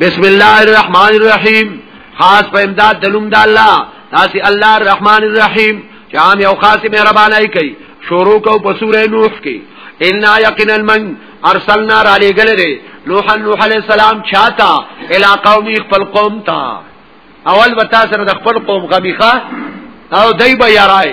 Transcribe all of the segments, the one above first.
بسم الله الرحمن الرحیم خاص په امداد دلوم د الله تاسو الله الرحمن الرحیم چې عام یو خاص مهربانای کوي شروع کو په سوره نوح کې ان یقینا من ارسلنا را لګل دي نوح نوح علی السلام چاته الی قومي خپل قوم ته اول وتا سره د خپل قوم غمیخه او دای به یارای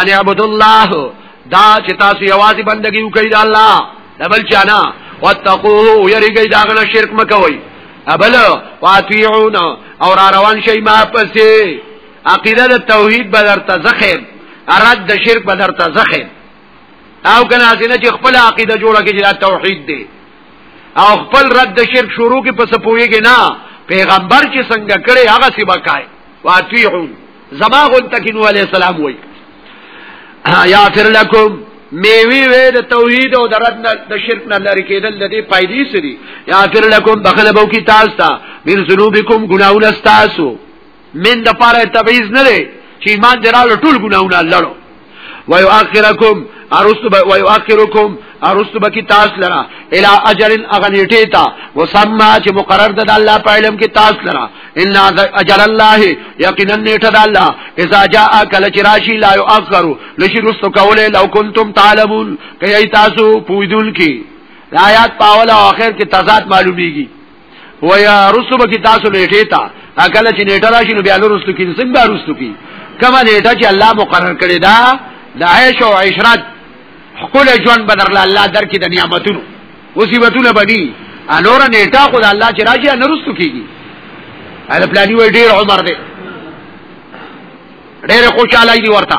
ان عبد الله دا چې تاسو یوازې بندگی وکړئ د الله د بل چا نه واتقوه یریږئ دا غنه شرک مکوئ ابل واطیعون او را روان شي ما پسې عقیده د توحید به درته زخم رد د شرک به درته زخم او کنه ځنه چې خپل عقیده جوړه کې چې توحید دی او خپل رد د شرک شروع کې پس پويږي نه پیغمبر چې څنګه کړي هغه سی وکای واطیعون زما غون تکینو علی السلام وای یا فر لکم میوی وی د توحید او د رد نه د شرک نه لری کېدل د دې پایدې سری یا فر لکم بخل بو کی تاسو ته من ذنوبکم ګناونه تاسو من د پاره تبعیض نه لري چې ایمان دراو ټول ګناونه لړو ويؤخركم ارستو ب... ويؤخركم ارستو بکی تاس لرا الى اجر اغنیټی تا وسما چې مقرر د الله په علم کې تاس لرا ان اجر الله یقینا نیټه د الله اذا جاء کل چراشی لا يؤخر لشي رستو کوله لو کنتم تعلمون کای تاسو پویدون کی آیات پاول او اخر کې تضاد معلومیږي و یا رسو به تاسو نیټه تا اکل چې نیټه راشي نو بیا له رسو کې څنګه به رسو کې کما نیټه چې الله مقرر کړی دا د عیش او عشرت خپل ژوند بدر الله در کې د نعمتونو مصیبتونه بني انور نیټه خدای الله چې راځي نه رسو کېږي دا پلاني وړ ډیر عمر دی ډېر خوشاله دي ورته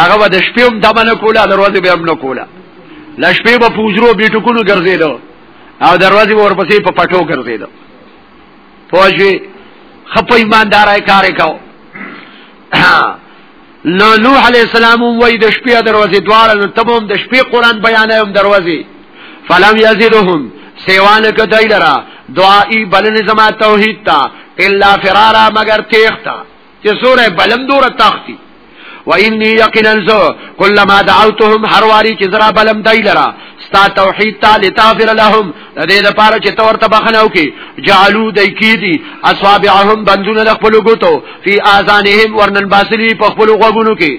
هغه به د شپې هم دمه نه کوله د ورځې به هم نه کوله د شپې به په وزرو بیټکونو ګرځېده او د ورځې به ورپسې په پټو ګرځېده پوه شوې ښه په ایماندارۍ کار یې کاو نو نوح علیه السلام وای د شپې د ورځې دواړه نو ته هم د شپې قرآن بیانې هم دروازې فلم یزیدهم سیوان کدی لرا دعائی بلن زما توحید تا الا فرارا مگر تیختا چې سوره بلم دور تختی و انی یقینا زو کلمہ دعوتهم هر واری چې زرا بلم دای لرا ستا توحید تا لتغفر لهم د دې لپاره چې تور ته بخنو کې جعلو دای کی دي اصحابهم بندونه خپل ګوتو فی اذانهم ورنن باسلی په خپل غوګونو کې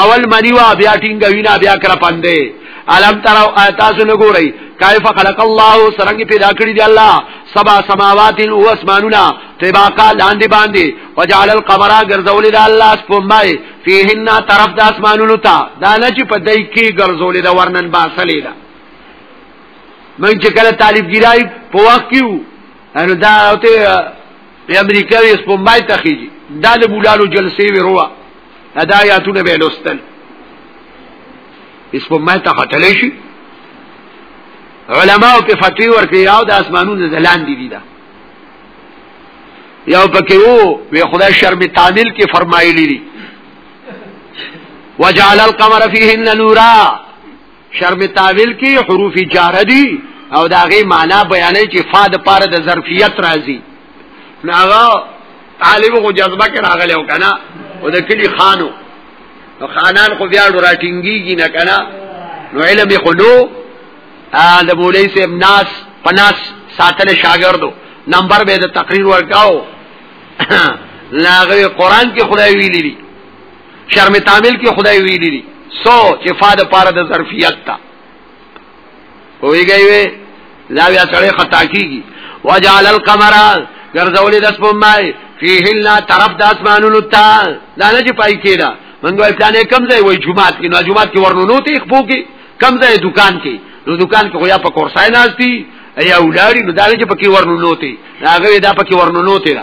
اول منیوا بیا ټینګ وینا بیا کر پندې علم ترو تاسو نه ګورئ کیف خلق الله سرنګ پیدا کړی دی الله سبا سماوات او اسمانونه طبقا لاندې باندې وجعل القمر غرزول دی الله سپمای فیهن طرف د اسمانونو ته دا نه چې په دای کې غرزول دی ورنن باسلې دا من چې کله طالب ګرای په وخت کې نو دا ته په امریکا یې سپمای ته خېږي دا د بولالو جلسې وروا ادا یاتونه به لوستل سپمای ته خټلې شي علما او په فتوی ورکړي یاو د اسمانونو زلان دي دي دا یاو پکې وو وی خدای شرم تعمیل کې فرمایلی دي وجعل القمر فيهن نورا شرم تاویل کې حروف جار دي او دا غي معنا بیانې چې فا د پاره د ظرفیت راځي نو هغه طالب خو جذبه کې راغلی او کنه او د کلی خانو نو خانان خو بیا راټینګیږي نه کنه نو علم یې خو نو د مولوی صاحب ناس پناس ساتل شاګردو نمبر به د تقریر ورکاو لاغه قران کې خدای ویلي شرم تعمیل کې خدای ویلي دي سو چې فاد پاره د ظرفیت تا ویږي وي دا بیا سره خطا کیږي وجعل القمر ګرځولې د سپمای فيه الله طرف د اسمانونو ته دا نه چې پای کېدا منګو پلان کم ځای وای جمعه کې نو جمعه کې ورنونو ته خپو کې کم ځای دکان کې نو دکان کې خو یا په کورسای ناشتي یا ولاري نو دا نه چې پکې ورنونو ته هغه دا پکې ورنونو ته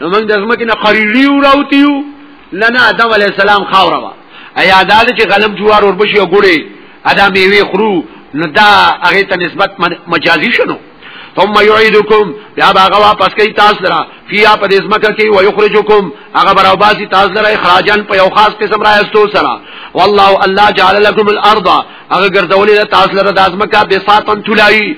نو موږ د زمکه نه قریړی وراوتیو لنا آدم علی السلام خاوره وا ایا دا چې غنم جوار اور بشي او ګړي ادا میوه خرو نو دا هغه ته نسبت مجازي شنو ثم يعيدكم بیا هغه واپس کوي تاسو لرا فیا په دې ځمکه کې او یخرجکم هغه براوباسي تاسو لرا اخراجن په یو خاص قسم را استو سره والله الله جعل لكم الارض هغه ګرځولې تاسو لرا د ځمکه بساطن تلای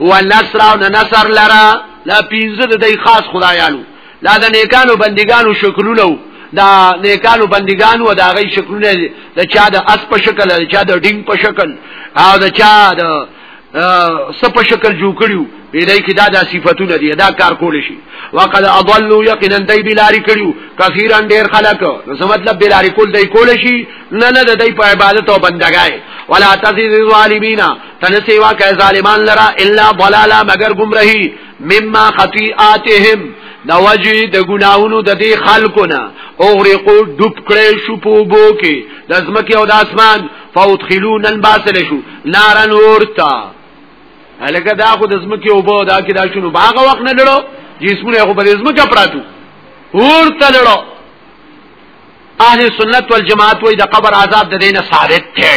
والنصر او نصر لرا لا پینځه د دې خاص خدایانو لا د نیکانو بندګانو شکرونه دا نیکانو بندګانو دا غي شکرونه د چا د اس په شکل د چا د ډینګ په شکل او د چا د سپ شکل جوړ کړیو دې کې دا د صفاتونه دي دا کار کول شي وقد اضلوا یقینا دای بلاری کړیو کثیرا ډیر خلک نو څه مطلب بلاری کول دای کول شي نه نه د دې په عبادت او بندګای ولا تزيد الظالمین تنسیوا که ظالمان لرا الا ضلالا مگر گمرهی مما خطیئاتهم د وجه د ګناونو د دې خلکو نه اوغرقو ډوب کړي شو په بو کې د زمکه او د اسمان فوتخلون الباسل شو نارن ورتا هلکه دا خو د زمکه او بو دا کې دا شنو باغ وخت نه لړو جسمونه خو په زمکه پراتو ورته لړو اهل سنت والجماعت وې د قبر عذاب د دینه ثابت دی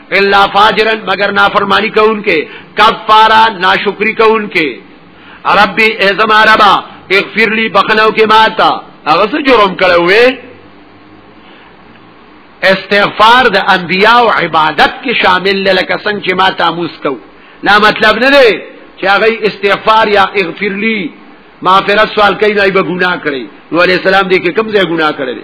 الا فاجرا مگر نافرمانی کوونکې کفارا ناشکری کوونکې ربي ازما ربا اغفر لي بخنو کې ماتا هغه څه جرم کړو وې استغفار د انبیاء او عبادت کې شامل لکه څنګه چې ما تاموس کو لا مطلب نه دی چې هغه استغفار یا اغفر لي معافرت سوال کوي نه به ګناه کړي نو علي السلام دې کې کوم ځای ګناه کړي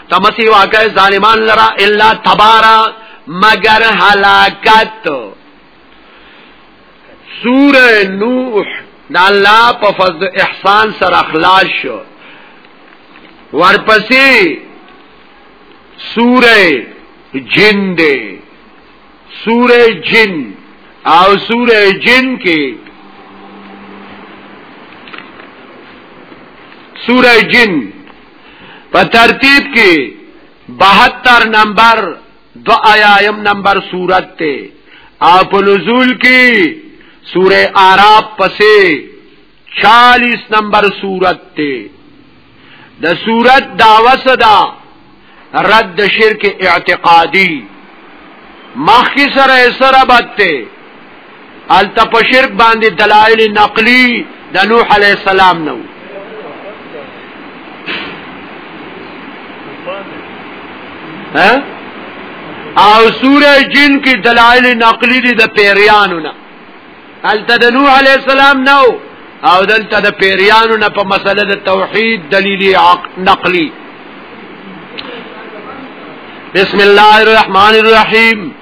تمسی واقع ظالمان لرا الا تبارا مگر حلاکت سور نوح دا اللہ پا فضل احسان سر اخلاص شو ورپسی سور جن دے سور جن او سور جن کے سور جن په ترتیب کې 72 نمبر دو آیایم نمبر صورت ته او په نزول کې سوره اعراف پسې 40 نمبر صورت ته د صورت داوا صدا رد شرک اعتقادی مخی سره سره بات ته الته په شرک باندې دلایل نقلی د نوح علی السلام نو ها او سوره جن کې دلایل نقلی دي د پیریانو نه الته د نوح علی السلام نو او دلته د پیریانو نه په مسله د توحید دلیل نقلی بسم الله الرحمن الرحیم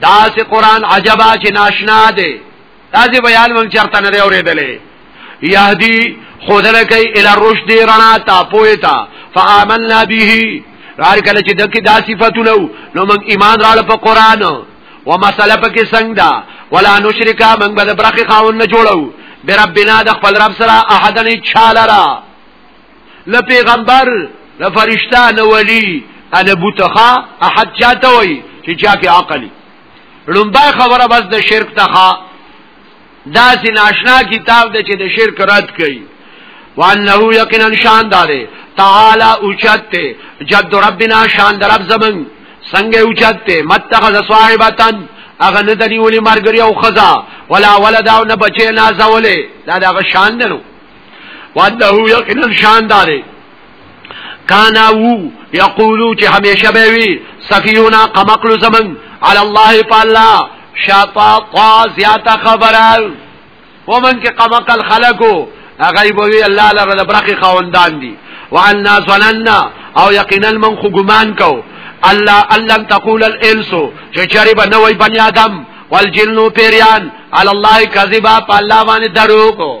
دا سه قران عجبا چې ناشنا دی دا سه بیان مونږ چرته نه اورېدلې یهدی خودل کوي ال رشد رڼا تا پویتا فآمنا به هر کله چې دغه دا صفاتونه نو موږ ایمان راړ په قران و مسله پکې څنګه دا ولا نشرکا موږ به برخه خاون نه جوړو بربنا د خپل رب سره احدن چالرا نه پیغمبر نه فرشتہ نه ولی انا بوتخا احد چاته وای چې چا کې عقل لومبا خبره بس د شرک تخا دا سي ناشنا کتاب د چې د شرک رد کړي وانه یقینا شان داره تعالی اوچته جد ربنا شان در رب زمن څنګه اوچته متخذ صاحبتن اغه نه دني ولي مرګري او خزا ولا ولدا او نه بچي نازولې دا دغه شان نه وانه یقینا شان داره کانا وو یقولو چې همیشه به وي سفیونا قمقل زمن علی الله پالا شاطا طا زیاته خبره ومن کې قمقل خلقو هغه به الله لره د برخي خوندان دي وعنا ظننا او یقینا من خو ګمان کو الله الله تقول الانس چې چری به نوې بنی آدم والجنو پیریان علی الله کذبا په الله باندې دروغ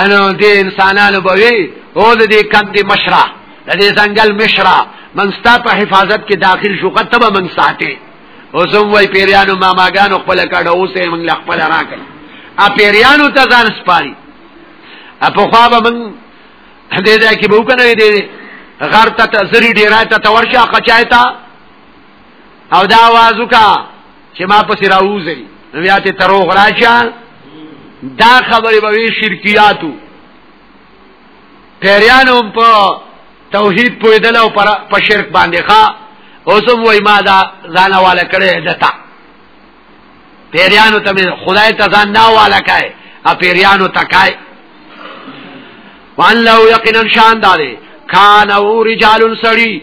انو دې انسانانو به وي او دې کم دې مشرا دې ځنګل مشرا منستا په حفاظت کې داخل شو قطب من ساتي او زم وای پیریانو ماماګانو خپل کډه اوسه من خپل راکړي ا پیریانو ته ځان سپاري ا په خوا به من دې ځای کې به وکنه دې غر ته زری ډیرای ته ورشه قچایتا او دا आवाज وکا چې ما پسې راوځي نو بیا ته تروغ راچا دا خبره به شرکیاتو پیریانو په توحید پویدل او په شرک باندې ښا اوسم وای ما دا ځان والا کړي دتا پیریانو ته خدای ته ځان نه والا کای ا پیریانو تکای وان لو یقینا شان داري کان او رجال سړی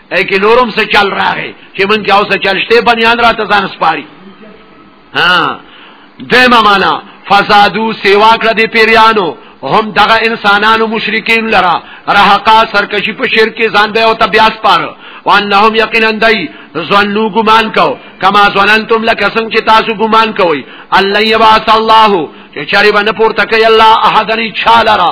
اې کې نورم څه چل راغی چې من کې اوسه چل شته بنیان را ته ځان سپاري ها دمه معنا فسادو سیوا کړ دې پیریانو هم دغه انسانانو مشرکین لرا رهقا سرکشی په شرک ځان به او تبیاس پاره وانهم یقینا دای ظنوا ګمان کو کما ظننتم لک څنګه چې تاسو ګمان کوئ الله یبعث الله چې چاري باندې پورته کوي الله احدنی چالرا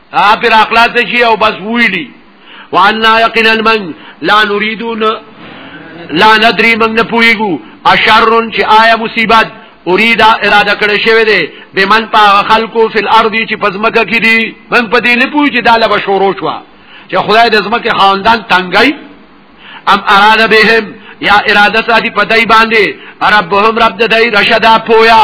ا پر اخلاص شي او بس ویلی وانا یقینا من لا نريدون لا ندري من نه پويګو اشرن چې آیا مصیبت اریدا اراده کړی شوی دی به من په خلکو فل ارض چې پزمکه کې دي من په دې نه پوي چې داله بشورو شو چې خدای د زمکه خاندان تنګي ام اراده بهم یا اراده ساتي پدای باندې ربهم رب د دای رشدا پویا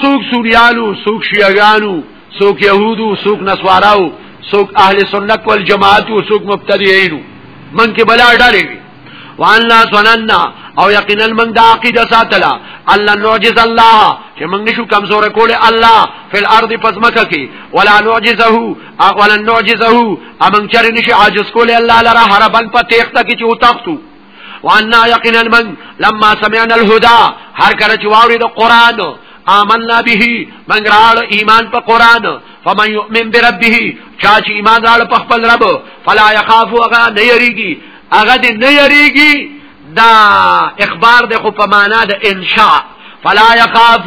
څوک سوریانو څوک شیعاګانو څوک يهودو څوک نسواراو څوک اهل سنت والجماعت او څوک مبتدیینو من کې بلا ډارې وي وان لا سننا او یقینا من دا عقیده ساتلا الله نعجز الله چې موږ نشو کمزور کول الله فل ارض پزمکه کې ولا نعجزه ولا نعجزه امن چر نشي عاجز کول الله لره هر بل په تخته کې چې وتاختو وانا یقینا من لما سمعنا الهدى هر کله چې واوري د قران آمنا به من راړ ایمان په قران فمن يؤمن بربه چا چې ایمان راړ په خپل رب فلا يخاف هغه نه یریږي هغه دې نه یریږي دا اخبار د خو په معنا د انشاء فلا يخاف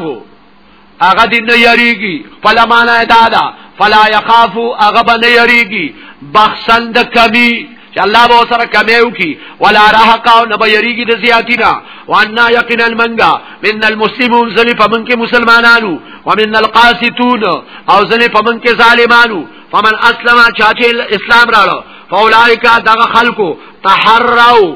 هغه دې نه یریږي خپل معنا دا ده فلا یخافو هغه به نه یریږي بخسند کمی چې الله به سره کمیو کی ولا رهق او نه بيریږي د زیاتینا وانا یقینا منغا من المسلمون زلی پمن کې مسلمانانو ومن القاسطون او زلی پمن کې ظالمانو فمن اسلم چاچه اسلام راړو فاولائک دغه خلقو تحروا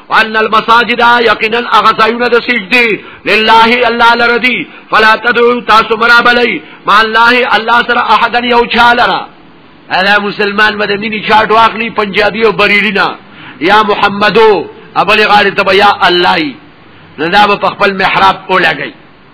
وان المساجد یقینا اغزایونه د سجدی لله الله لردی فلا تدعو تاسو مرا بلی ما الله الله سره احد یو چالرا الا مسلمان مدمنی چاټ واخلی پنجابی او بریلینا یا محمدو ابل غاری تبا یا الله نه دا په خپل محراب اولګی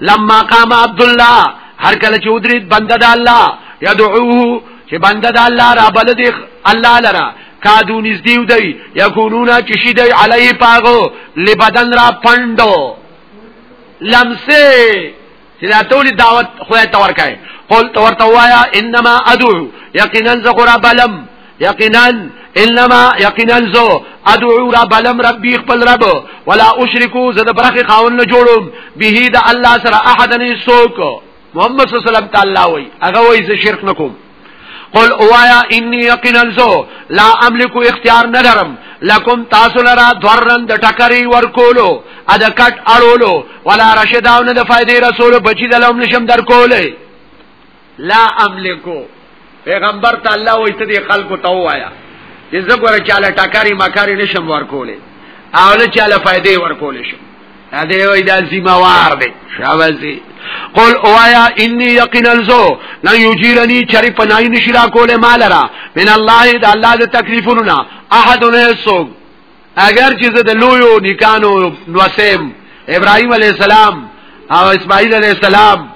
لما قام عبد الله هر کله چې ودرید بنده د الله يدعوه چې بنده د الله را بل دی الله لرا کادو نزدیو دی یکونونا چشی دی علیه پاغو لبدن را پندو لمسه چې دا ټول دعوت خدای ته ورکای قول ته ورته وایا انما ادعو یقینا زغرا بلم یقینا انما یقینا زو ادعو رب لم ربي خپل رب ولا اشرکو زه د برخه خاون نه جوړم به د الله سره احد نه سوک محمد صلی الله علیه وسلم تعالی وای هغه وای زه شرک نکوم قل اوایا انی یقینا زو لا املک اختیار ندرم لکم تاسو لرا دورن د ټکری ورکولو ا د کټ اړولو ولا رشداونه د فائدې رسول بچی دلوم نشم در کوله لا املکو پیغمبر ته الله وایي ته دې خلکو ته وایا چې زه ګوره چاله ټکاری مکاری نشم ورکولې او له چاله فائدې ورکولې شم هغه وای دا زموار دی شابازي قل اوایا انی یقینا زو لا یجیرنی چری پنای نشرا کوله مالرا من الله د الله د تکلیفونو احد نه سوګ اگر چې زه د لویو نکانو نوسم ابراهيم عليه السلام او اسماعیل عليه السلام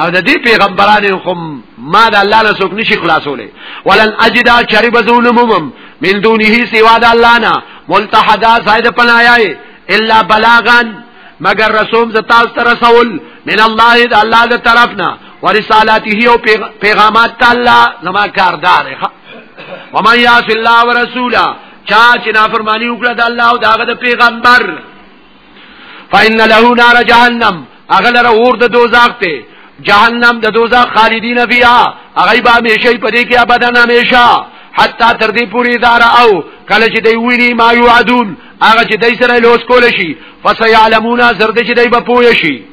او د دې پیغمبرانو خو ما د الله نه څوک نشي خلاصولې ولن اجدا شرب ظلمهم من دونه سوا د الله نه ملتحدا زائد پنایای الا بلاغن مگر رسوم ز تاسو ته رسول من الله د الله د طرفنا ورسالاته او پیغامات الله زما کاردار ومن یاس الله ورسوله چا چې نافرمانی وکړه د الله او داغه د پیغمبر فإن له نار جهنم اغلره اور د دوزاخ ته جهنم د دوزاخ خالدین فیها هغه به همیشه په دې کې ابدا همیشه حتا تر دې پوری دار او کله چې دی ویني ما یعدون هغه چې دای سره لوس کول شي فسيعلمون زرد چې دای په پوي شي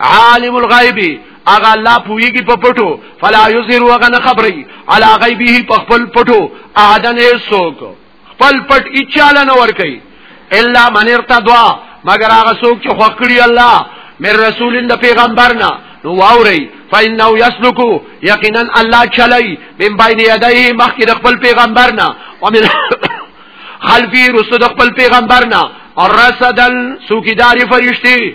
عالم الغیب اغه الله پویږي په پټو فلا یظهر وغن خبري علی غیبه په خپل پټو اعدن سوک خپل پټ اچاله نه ور کوي الا من ارتضا مگر هغه سوک چې خوښ کړی الله مې رسول د پیغمبرنا نو واوري فإنه يسلك یقینا الله چلی من بین یدیه مخکې د خپل پیغمبرنا ومن خلفی رسد خپل پیغمبرنا اور رسدل سوکیداری فرشتي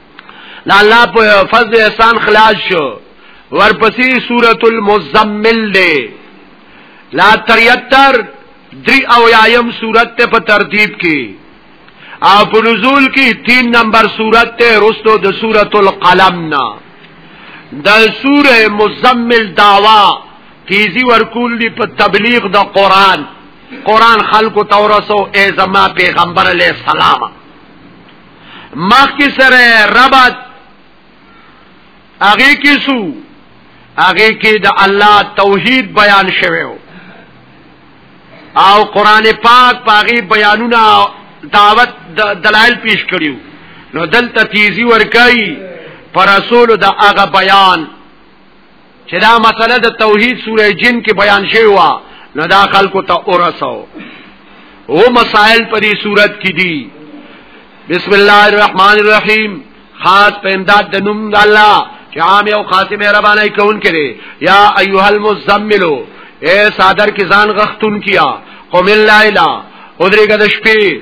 دا الله په فضل احسان خلاص شو ورپسې سورۃ المزمل دی لا تر یتر دری او یایم سورت ته په ترتیب کې او په نزول کې 3 نمبر سورت ته رستو د سورۃ القلم نا د سوره مزمل داوا تیزی ورکول دی په تبلیغ د قران قران خلق تورسو ای زما پیغمبر علیہ السلام مخکې سره ربط هغه کې سو هغه کې د الله توحید بیان شوه او قران پاک پاغي بیانونه دعوت دلایل پیش کړیو نو دلته تیزی ورکای پر رسول د هغه بیان چې دا مسله د توحید سوره جن کې بیان شوی و نو دا خلکو ته اورسو او مسائل په دې صورت کې دي بسم الله الرحمن الرحیم خاص په امداد د نوم د الله چې عام او خاصه مهرباني کون کړي یا ایها المزمل اے صادر کی ځان غختون کیا قوم الليل ادریګه د شپې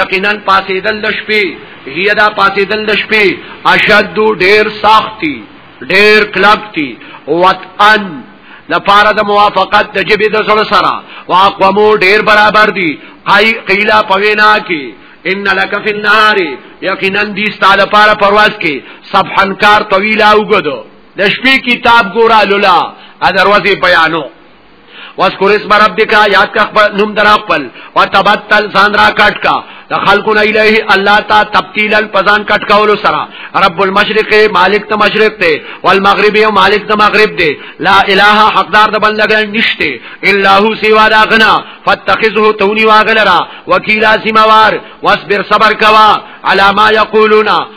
یقینا پاسیدل د شپې هي دا پاسیدل د شپې اشد ډیر سختي ډیر کلکتي وطن د پاره د موافقت د جبه د سره سره واقومو ډیر برابر دي قای قیلا پوینا کی ان لک فی النهار یقینا دی ستاله پاره پرواز کی صبحن کار طویل او ګدو د شپې کتاب ګورا لولا ا دروازه بیانو واذکر اسم ربک یاد کا خپل نوم درا خپل وتبتل ځان را کټ کا د خلقنا الیه الله تا تبتیلا پزان کټ کولو سره رب المشرق مالک ته مشرق ته والمغرب او مالک ته مغرب دی لا اله حقدار د بل لګل نشته الا هو سوا دا غنا فتخذه تونی واغلرا وکیلا سیموار واصبر صبر کوا علی ما یقولون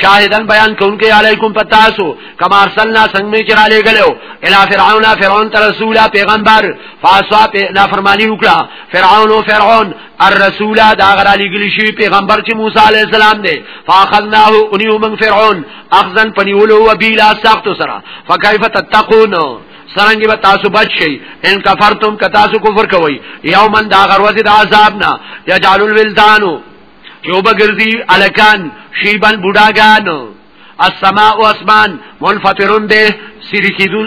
شاهدن بیان کونکي علیکم پتاسو کما ارسلنا څنګه چې را لېګلو الی فرعون فرعون تر رسول پیغمبر فاسوا په نافرمانی وکړه فرعون او فرعون الرسول دا غر علی ګلی شی پیغمبر چې موسی علی السلام دی فاخذناه انیو من فرعون اخذن پنیولو وبیلا سخت سره فكيف تتقون سرنګي به تاسو بچ شي ان کفرتم ک تاسو کفر کوي یومن دا غروزه د عذاب نه یجعل الولدانو چې وبګرځي الکان شیبن بوډاګان السماء او اسمان منفطرون ده سرکیدون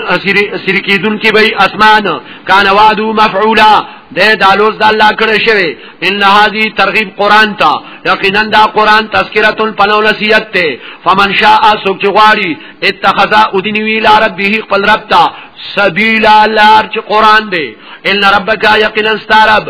سرکیدون کې به اسمان کان وعدو مفعولا د دالوز د الله کړه شوی ان هذه ترغیب قران ته یقینا دا قران تذکرہ پنو نصیحت ته فمن شاء سوچ غواړي اتخذ ادنوی لا ربه خپل رب ته سبیل لار چې قران دی ان ربک یقینا استرب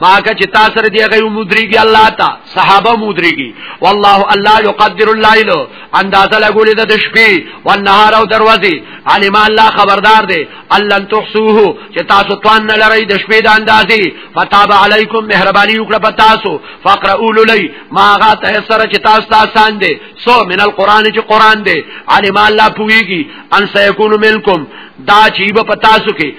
ماکه چې تاسو سره دی غي مدريږي الله تا صحابه مدريږي والله الله يقدر الليل اندازه لګولې د شپې او نهار او دروازې علم الله خبردار دی الله تحسوه چې تاسو توان نه لرئ د شپې د اندازې فتاب علیکم مهرباني وکړه په تاسو فقرؤوا للی ما غا ته سره چې تاسو تاسان دي سو من القران چې قران دی علم الله پويږي ان سيكون منکم دا چې په تاسو کې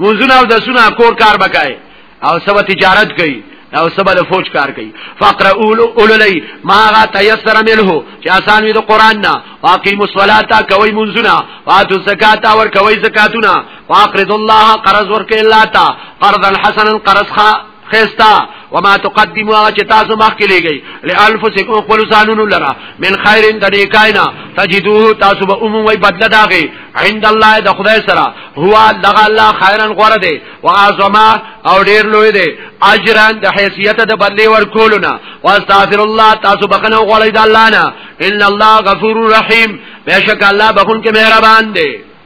منځونه او د سونه کور کار بکای او سبا تجارت کوي او سبا د فوج کار کوي فقره اول اوللی ما غا تيسر منه چې آسان وي د قران نه واقيم الصلاه کوي منځونه واتو زکات او کوي زکاتونه واقرض الله قرض ورکه الله تا قرضا حسنا قرض خا خستا وما تقدموا چې تاسو مخکې لګي لالفسکم خپل ځانونو لرا من خیرن د نیکاینا تجدوه تاسو به عموم وي بدل داغي عند الله د خدای سره هو دغه الله خیرن غره دی واعظما او ډیر لوی دی اجران د حیثیت د بدلی ورکولنا واستغفر الله تاسو بخنه غوړی د الله نه ان الله غفور رحیم بشک الله بخون کې مهربان دی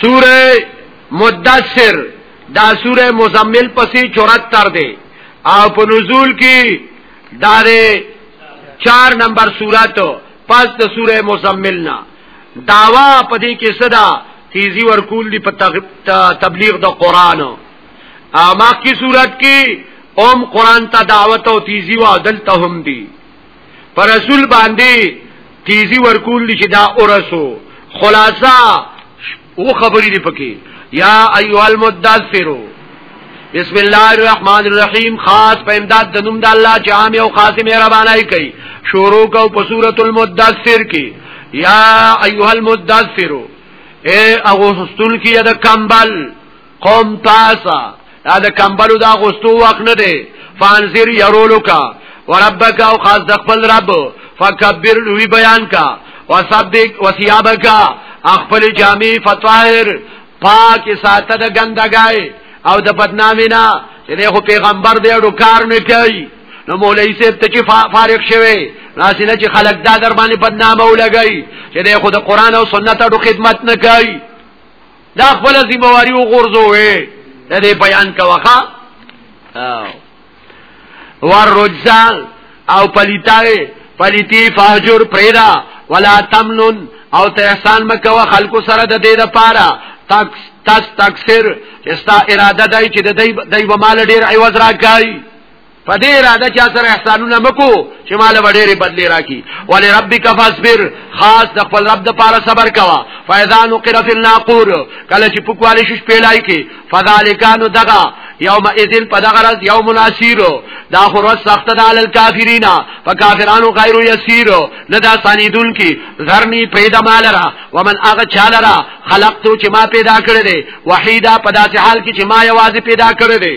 سوره مدثر دا سوره مزمل پسې 74 دی او په نزول کې دا دی 4 نمبر سورات پس د سوره مزمل نه داوا پدې کې صدا تیزی ورکول دی په تبلیغ د قران او ماخ کی صورت کې اوم قران ته دعوت او تیزی وا دلته هم دی پر رسول باندې تیزی ورکول دي چې دا اورسو خلاصہ او خبرې دي پکې یا ایو المدثرو بسم الله الرحمن الرحیم خاص په امداد د نوم د الله چې عام او خاص مهربانای کوي شروع کو په سورۃ المدثر کې یا ایها المدثر اے اغه حسن کې د کمبل قوم تاسا دا د کمبلو دا غستو وخت نه دی فانذر يرولو کا وربک او خاص د خپل رب فکبر لوی بیان کا وصدق وثيابک خپل جامع فطاهر پاک ساته د ګندګای او د بدنامي نه چې خو پیغمبر دی او کار نه کوي نو مولوی صاحب ته چې فارغ شوی راځي نه چې خلک دا در باندې بدنامه ولګي چې خو د قران او سنت او خدمت نه کوي دا خپل ذمہ واری وغورځوي د دې بیان کاوخه ور رجال او پلیتاوي پلیتی فاجر پریدا ولا تمنن او تحسان مکو خلق سره د دې لپاره تک تس تکسر استا اراده دای چې د دې دای و مال ډیر ایواز راکای په دې اراده چا سره احسانونه مکو چې مال وړې بدلې راکی ولی ربک فاصبر خاص د خپل رب د پاره صبر کوا فاذا نقر فی الناقور کله چې پکوالی شش پیلای کی فذالکانو دغه یوم اذن په دغه ورځ یوم العسیر دا خو ورځ سخت ده علی الکافرین په کافرانو غیر یسیر نه دا سانیدون کی ذرنی پیدا مالرا ومن اغه چالرا خلقتو چې ما پیدا کړی دی وحیدا په داسې حال کې چې ما یوازې پیدا کړی دی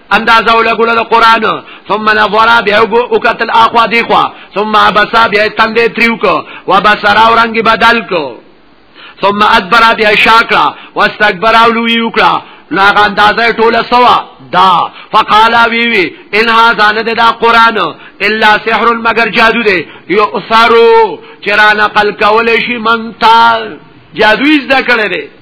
اندازه ولګول د قران ثم نظر بیا وکتل اخوا دی خوا ثم عبس بیا تندې تریو کو وبصر او رنگ بدل کو ثم ادبر بیا شاکرا واستكبر او لوی وکړه ناغه اندازه ټوله سوا دا فقال وی وی ان هاذا نه دا قران الا سحر مگر جادو دی یو اثرو چرانه قل کول شي منتا جادوی زده کړی دی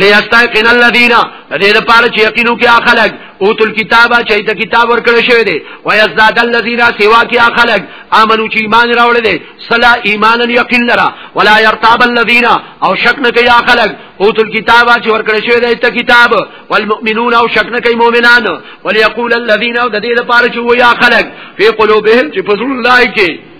لیستایقن الذین دې لپاره چې یقینو کې اخلق او تل کتابه چې ته کتاب ورکړی شوی دی و یزداد الذین سوا کې اخلق امنو چې ایمان راوړل دي صلا ایمان یقین لرا ولا یرتاب الذین او شک نه کوي اخلق او تل کتابه چې ورکړی شوی دی ته کتاب والمؤمنون او شک نه کوي مؤمنان وليقول الذین او د دې لپاره چې ویا خلق په قلوبهم چې فضل الله کې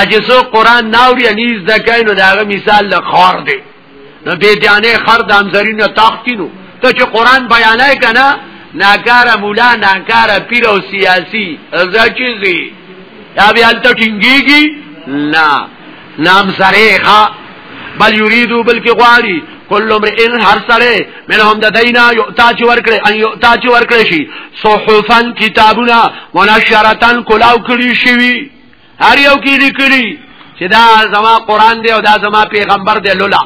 اجه سو قران ناوري انیز د کین نو داغه مثال له خار دی نو به دیانه خر د امزرین تختی نو ته چې قران بیانای کنه ناکار مولا ناکار پیر او سیاسی ازا چیزی یا بیا ته ټینګیږي لا نام سره ښا بل یریدو بلکې غواړي کل امرئن هر سره منهم د دینا یؤتا چې ورکړي ان یؤتا چې ورکړي شي صحفن کتابونه منشرتن کلاو کړي شي هر یو کې لیکلي چې دا زما قران دی او دا زما پیغمبر دی لولا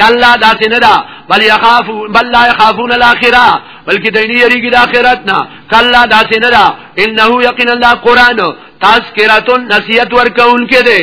کلا دا څنګه دا بل يخاف بل لا يخافون الاخره بلکې دیني یریږي د اخرت نه کلا دا څنګه دا انه یقینا الله قران تذکرۃ نصیحت ورکون کې دی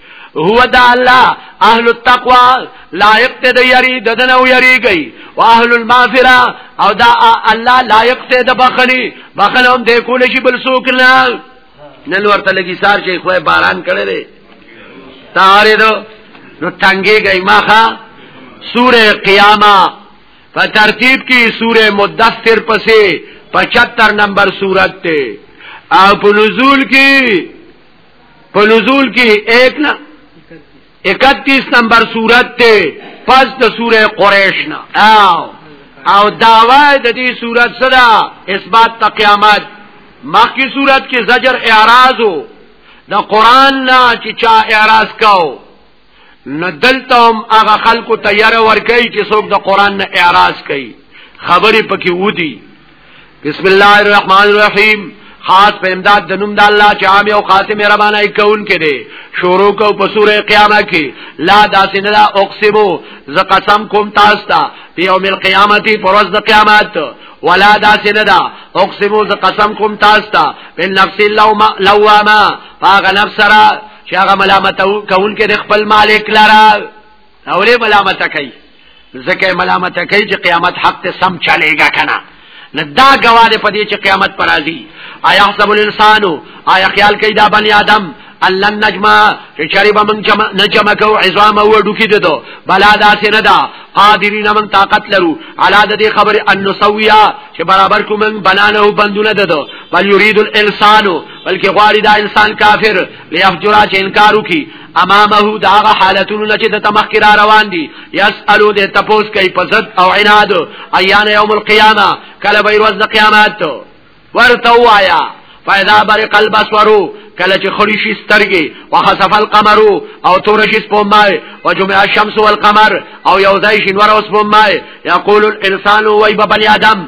هو دا الله اهل التقوا لایق ته د یری ددن او یریږي او اهل المغفره او دا الله لایق ته د بخنی بخلهم د کول شي بل سوک نه نن ورته لګي سار شي خو باران کړي دي تاره دو نو تنګي گئی ماخه سوره قیامه په ترتیب کې سوره مدثر پسې 75 نمبر سورته او په نزول کې په نزول کې 1 نه 31 نمبر صورت ته پس د سوره قریش نه او او داوا د دې صورت سره اثبات ته قیامت مخکې صورت کې زجر اعراض د قران نه چې چا اعراض کاو نو دلته هم هغه خلکو ته ير ورکړي چې څوک د قران نه اعراض کوي خبرې پکې ودی بسم الله الرحمن الرحیم خاص په امداد د نوم د الله چې عام او خاصه مهربانه کون کې دي شروع کو په سوره قیامت کې لا داسن لا اقسمو ز قسم کوم تاسو ته یوم القیامت پر ورځ د قیامت ولا داسن دا اقسمو ز قسم کوم تاسو ته بن نفس اللوما لواما فاغ نفس را چې هغه ملامت کوونکې د خپل مالک لرا اولې ملامت کوي ځکه ملامت کوي چې قیامت حق ته سم چلےګا کنه نه دا گواه په دې چې قیامت پر راځي آیا حسب الانسان آیا خیال کوي دا بنی آدم الله نجما چې چری به مونږ نه جمع کو عظام او ډوکی دته بلا داسې نه دا قادرین مونږ طاقت لرو علا د دې خبر ان نسویا چې برابر کو مونږ بنانه او بندونه دته بل یرید الانسان بلکې غواړي دا انسان کافر ليفجرا چې انکار وکي امامه دا غ حالتونو نه چې د تمخکر روان دي يسالو د تپوس کوي په ضد او عناد ايان يوم القيامه کله به ورځ د قیامت ورته وایا فاذا برق البصر کله چې خړی شي سترګې وخسف القمر او تور شي سپومای وجمع الشمس والقمر او یوځای شي نور او سپومای یقول الانسان وای بنی ادم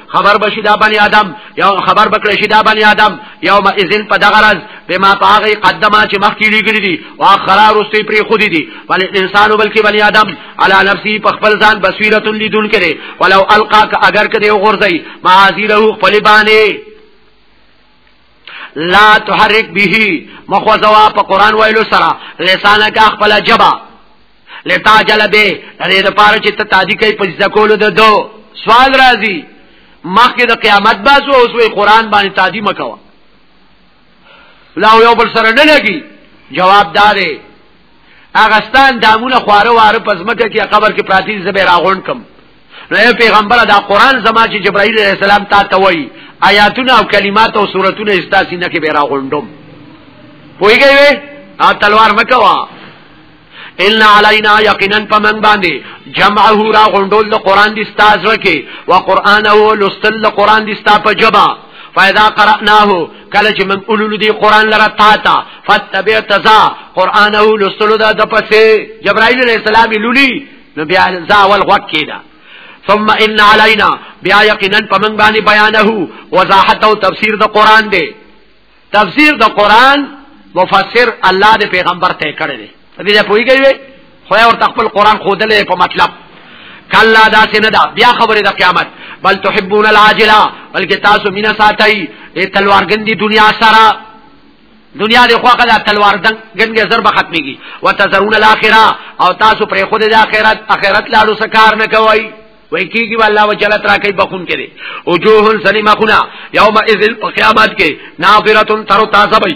خبر بشي دا بني آدم یو خبر بکړي شي دا بني آدم یوم اذن په دغه راز بما پاغي قدمه چې مخکې لګري دي او قرار واستي پری خودي دي بل انسان بلکې بني آدم على نفسي په خپل ځان بصیرت لیدون کړي ولو القا اگر کده غورځي معاذيره خپل باندې لا تحرک به مخوزوا په قران ویلو سره لسانه کا خپل جبا لتا جل به دې د پاره چې ته تادی کوي په ذکول د دو سوال راځي مخکې د قیامت باسو اوس وی قران باندې تادی مکوا لا یو بل سره نه لګي جواب دارې اغستان دامونه خواره واره پس مکه کې قبر کې پراتی زبې راغون کم نو پیغمبر دا قران زما چې جبرائیل علیہ السلام تا ته وای آیاتونه او کلمات او سوراتونه استاسی نه کې به راغونډم پویږي ا تلوار مکوا ان علینا یقینا پمن باندې جمعه را غوندول قرآن دی استاز رکه وقرآنه لستل قرآن دی ستا په جبا فاذا قرأناه کله چې من اولول دی قران لره تا تا فتبع تزا قران او لسلو دا د پسې جبرائیل علیہ السلام لولي نو بیا ځا ول غوک کیدا ثم ان علينا بیا یقینا پمن باندې بیانه وضاحت او تفسیر د قران دی تفسیر د قران مفسر الله د پیغمبر ته کړی دی دې دا پويږي خو یا ورته خپل قران خودلې په مطلب کلا دا سینه دا بیا خبره د قیامت بل تحبون العاجله بلکې تاسو مینا ساتي د تلوارګندي دنیا سره دنیا د خوخه د تلوار دنګ ضرب ختميږي وتذرون الاخره او تاسو پر خود د اخرت اخرت لاړو سکار نه کوي وای کیږي والله وجل ترا کوي بخون کړي وجوه سلیمه خنا یوم اذ قیامت کې ناظره تر تازه وي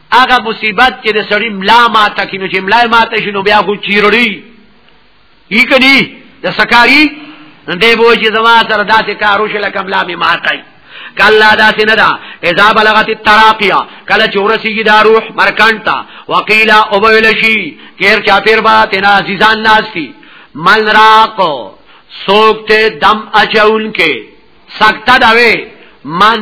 هغه مصیبت چې د سړی ملا ماته کینو چې ملا ماته شنو بیا خو چیرړي یی کني د سکاری دې بو چې زما سره داسې کارو شل کم لا می ماته کلا داسې نه دا اذا بلغت التراقیا کله چې ورسیږي دا روح مرکانتا وقیلا او ویل شي کیر چا پیر با تینا عزیزان ناستی من راقو سوکته دم اچون کې سکتا داوي من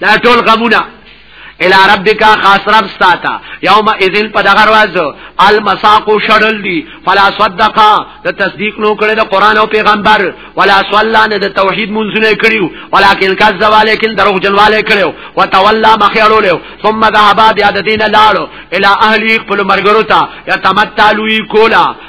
دا ټول غمونه الى ربک خاص رب ساته یوم اذن په دغه ورځ المساق شړل دی فلا صدقا د تصدیق نو کړي د قران او پیغمبر ولا صلا نه د توحید منځونه کړیو ولکن کذب ولیکن دروغ جنواله کړیو وتولى مخیړو له ثم ذهب بیا د دین لاړو الى اهلی خپل مرګرو ته یتمتع لوی کولا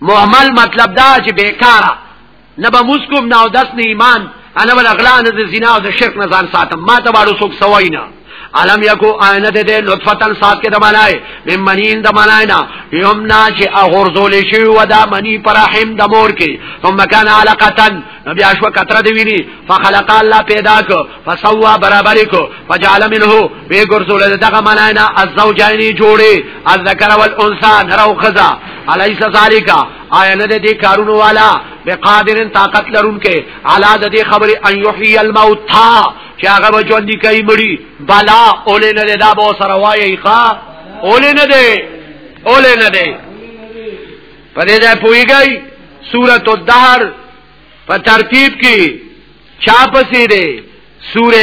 مهمل مطلب دا چې بیکاره نه به مسکم نه او دس نه ایمان انا ول اغلا نه د زنا او د شرک نه ځان ساتم ما ته واړو څوک سوای نه علم یکو آینه ده ده لطفتن ساس که ده منای من منین ده منای نا یمنا چه اغرزول شوی و ده منی پر رحم ده مور که ثم کان علقتن نو بیا شو کتره دی ویني فخلق الله پیدا کو فسوا برابر کو فجعل منه به ګرځول دغه ملاینا الزوجین جوړي الذکر والانثى نر او خزا الیس ذالک آیا نه دې کارونو والا بقادر طاقت لرونکې علا د دې خبره ان یحیی الموت چې هغه به ژوند کوي مړي بلا اولې نه دا به سره وایي ښا اولې نه دې اولې نه دې په دې ځای پويږي سورۃ الدهر په ترتیب کې چا پسې ده سورې